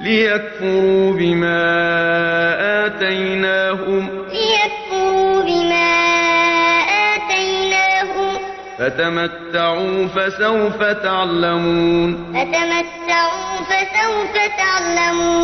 لِيَكْفُرُوا بِمَا آتَيْنَاهُمْ ۚ لِيَكْفُرُوا بِمَا آتَيْنَاهُمْ ۚ فَتَمَتَّعُوا فَسَوْفَ تَعْلَمُونَ فَتَمَتَّعُوا فَسَوْفَ تَعْلَمُونَ